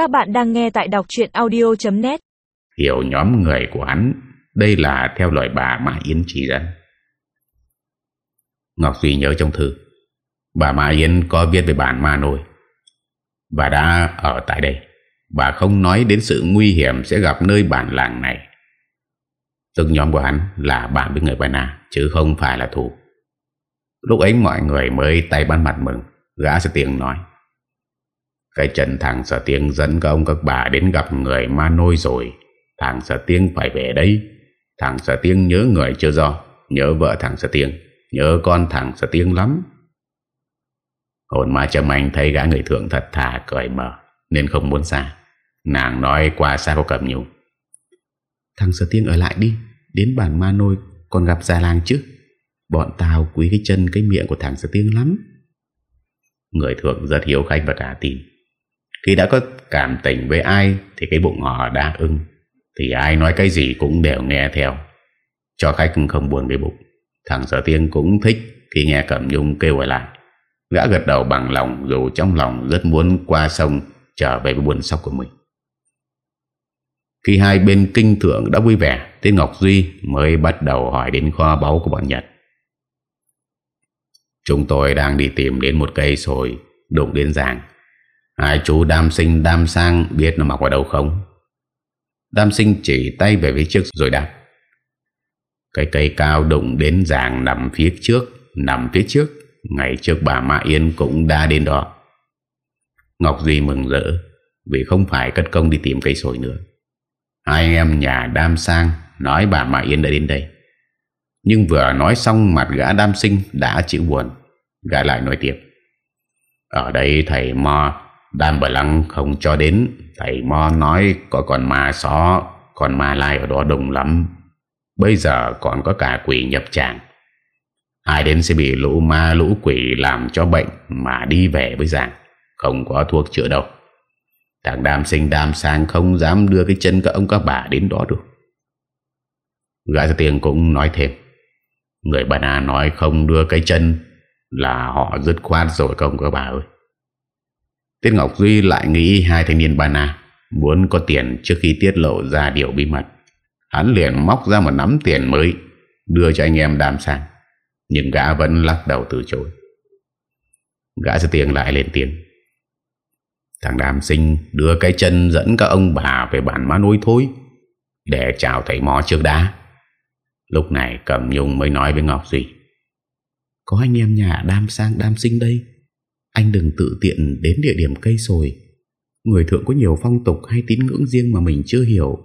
Các bạn đang nghe tại đọc chuyện audio.net Hiểu nhóm người của hắn. Đây là theo lời bà Mã Yến chỉ dẫn Ngọc Duy nhớ trong thư. Bà Mã Yến có viết về bản ma nôi. Bà đã ở tại đây. Bà không nói đến sự nguy hiểm Sẽ gặp nơi bản làng này. Từng nhóm của hắn là bạn với người Bà Na Chứ không phải là thủ Lúc ấy mọi người mới tay ban mặt mừng. Gã sẽ tiếng nói. Cái chân thằng sở tiếng dẫn các ông các bà đến gặp người ma nôi rồi. Thằng sở tiếng phải về đây Thằng sở tiếng nhớ người chưa do? Nhớ vợ thằng sở tiếng. Nhớ con thằng sở tiếng lắm. Hồn ma châm anh thấy gã người thượng thật thà cởi mở Nên không muốn xa Nàng nói qua xa có cầm nhung Thằng sở tiếng ở lại đi, Đến bản ma nôi, còn gặp già làng chứ? Bọn tao quý cái chân, cái miệng của thằng sở tiếng lắm. Người thượng rất hiếu khách và cả tin. Khi đã có cảm tình với ai, Thì cái bụng họ đã ưng. Thì ai nói cái gì cũng đều nghe theo. Cho khách không buồn cái bụng. Thằng sở tiên cũng thích Khi nghe Cẩm Nhung kêu gọi lại. Gã gật đầu bằng lòng Dù trong lòng rất muốn qua sông Trở về với buồn sóc của mình. Khi hai bên kinh thượng đã vui vẻ Tên Ngọc Duy mới bắt đầu hỏi đến kho báu của bọn Nhật. Chúng tôi đang đi tìm đến một cây sồi Đụng đến giảng Hai chú đam sinh đam sang Biết nó mặc ở đâu không? Đam sinh chỉ tay về phía trước rồi đáp. Cái cây cao đụng đến giàng nằm phía trước, Nằm phía trước. Ngày trước bà Mã Yên cũng đã đến đó. Ngọc Duy mừng rỡ Vì không phải cất công đi tìm cây sồi nữa. Hai anh em nhà đam sang Nói bà Mã Yên đã đến đây. Nhưng vừa nói xong mặt gã đam sinh đã chịu buồn. Gã lại nói tiếp. Ở đây thầy Mo Đàn bà lăng không cho đến. Thầy Mo nói có con ma xó, Con ma lai ở đó đông lắm. Bây giờ còn có cả quỷ nhập tràng. Ai đến sẽ bị lũ ma, lũ quỷ làm cho bệnh Mà đi về với giảng. Không có thuốc chữa đâu. Thằng đam sinh đam sang không dám đưa cái chân các ông các bà đến đó được. Gã ra tiền cũng nói thêm. Người bà nà nói không đưa cái chân Là họ dứt khoát rồi không các bà ơi. Tiết Ngọc Duy lại nghĩ hai thanh niên Ba Na Muốn có tiền trước khi tiết lộ ra điều bí mật. Hắn liền móc ra một nắm tiền mới, Đưa cho anh em đam sang, Nhưng gã vẫn lắc đầu từ chối. Gã sẽ tiền lại lên tiền. Thằng đàm sinh đưa cái chân dẫn các ông bà về bản má nối thôi Để chào thầy mò trước đá. Lúc này Cẩm Nhung mới nói với Ngọc Duy, Có anh em nhà đam sang đam sinh đây. Anh đừng tự tiện đến địa điểm cây sồi. Người thượng có nhiều phong tục hay tín ngưỡng riêng mà mình chưa hiểu.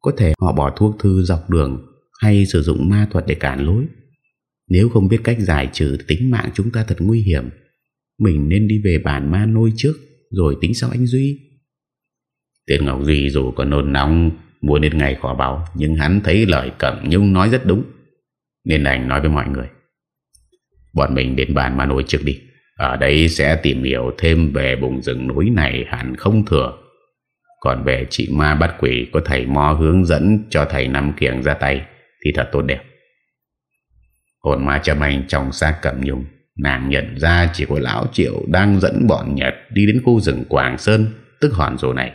Có thể họ bỏ thuốc thư dọc đường Hay sử dụng ma thuật để cản lối. Nếu không biết cách giải trừ tính mạng chúng ta thật nguy hiểm, Mình nên đi về bản ma nôi trước Rồi tính sau anh Duy. Tiền Ngọc Duy dù có nôn nóng Muốn đến ngày khó báo Nhưng hắn thấy lời Cẩm Nhung nói rất đúng. Nên anh nói với mọi người. Bọn mình đến bàn ma nôi trước đi. Ở đây sẽ tìm hiểu thêm về vùng rừng núi này hẳn không thừa. Còn về chị ma bắt quỷ, Có thầy Mo hướng dẫn cho thầy Năm Kiềng ra tay, Thì thật tốt đẹp. Hồn ma châm anh trong xác Cẩm Nhung. Nàng nhận ra chỉ có Lão Triệu Đang dẫn bọn Nhật đi đến khu rừng Quảng Sơn, Tức hòn rồ này.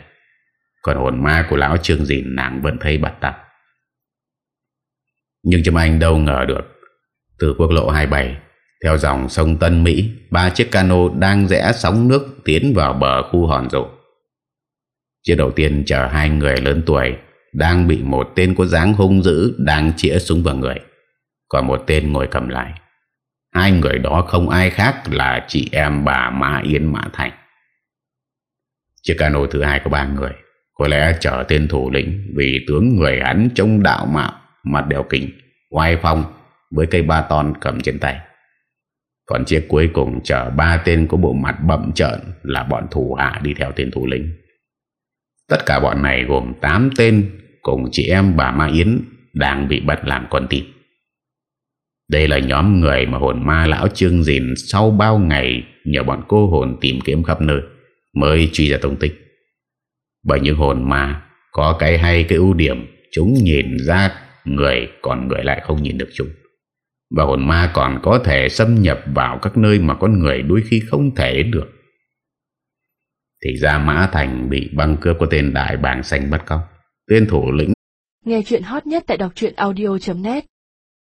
Còn hồn ma của lão Trương Dìn, nàng vẫn thấy bật tạp. Nhưng Trâm Anh đâu ngờ được. Từ quốc lộ 27 theo dòng sông Tân Mỹ, Ba chiếc cano đang rẽ sóng nước Tiến vào bờ khu hòn rộ. Chiếc đầu tiên chở hai người lớn tuổi Đang bị một tên có dáng hung dữ Đang chĩa súng vào người. Còn một tên ngồi cầm lại Hai người đó không ai khác Là chị em bà Mã Yên Mã Thành. Chiếc cano thứ hai có ba người. Có lẽ chở tên thủ lĩnh Vì tướng người hắn trông đạo mạo, Mặt đèo kính, Oai phong với cây ba ton cầm trên tay. Còn chiếc cuối cùng chở ba tên có bộ mặt bậm trợn Là bọn thủ hạ đi theo tên thủ lĩnh. Tất cả bọn này gồm 8 tên Cùng chị em bà Ma Yến Đang bị bắt làm con tin Đây là nhóm người mà hồn ma lão Trương Dìn Sau bao ngày nhờ bọn cô hồn tìm kiếm khắp nơi Mới truy ra tung tích. Bởi những hồn ma Có cái hay, cái ưu điểm, Chúng nhìn ra người Còn người lại không nhìn được chúng. Và hồn ma còn có thể xâm nhập vào Các nơi mà con người đôi khi không thể được. Thì ra Mã Thành bị băng cướp có tên Đại Bàng Xanh bắt cóc. Tên thủ lĩnh Nghe chuyện hot nhất tại đọc truyện audio.net